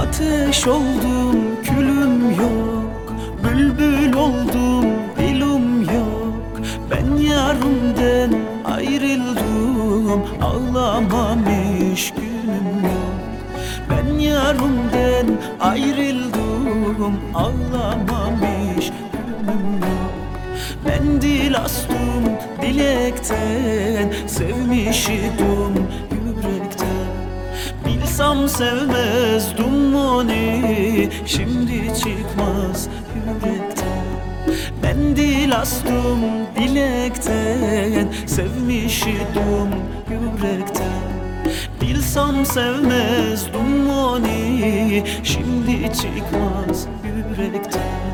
Ateş oldum külüm yok. Bülbül oldum dilum yok. Ben yarımden ayrıldım Ağlamamış günüm yok. Ben yarımden ayrıldım Ağlamamış günüm yok. Ben dil astım dilekten Sevmiş yürekten Bilsem sevmezdim onu Şimdi çıkmaz yürekten Ben dil astım dilekten Sevmiş idim yürekten. Bilsem sevmezdim onu Şimdi çıkmaz yürekten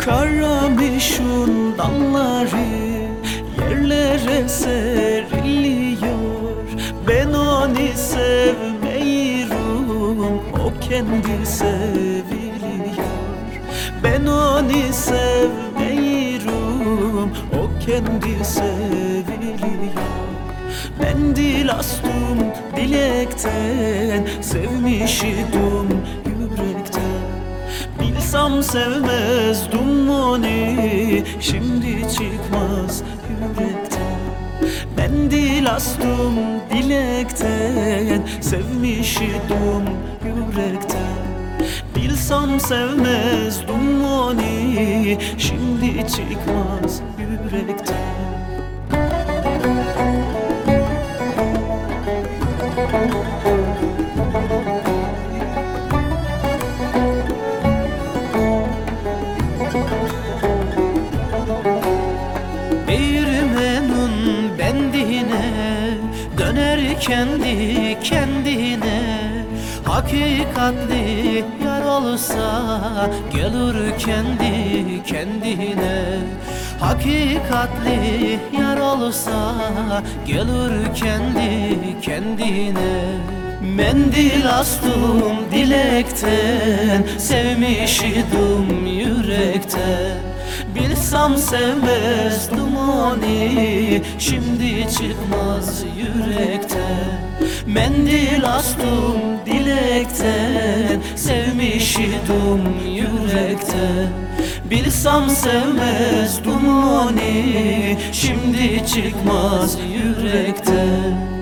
Karamışın dalları yerlere seriliyor. Ben onu sevmiyorum, o kendi seviliyor. Ben onu sevmiyorum, o kendi seviliyor Ben dil astım dilekten, sevmiş idim yürekten. Bilsem sevmezdim onu Şimdi çıkmaz yürekten. Ben dil astım dilekten Sevmiş idim yürekten. Bilsem sevmezdim onu Şimdi çıkmaz Değirmenin bendine Döner kendi kendine Hakikatli yar olsa Gelir kendi kendine. Hakikatli yar olsa Gelir kendi kendine. Mendil astım dilekten Sevmiş idim yürekten. Bilsem sevmezdim onu Şimdi çıkmaz yürekten. Mendil astım dilekten Sevmiş idim yürekten. Bilsem sevmezdim onu Şimdi çıkmaz yürekten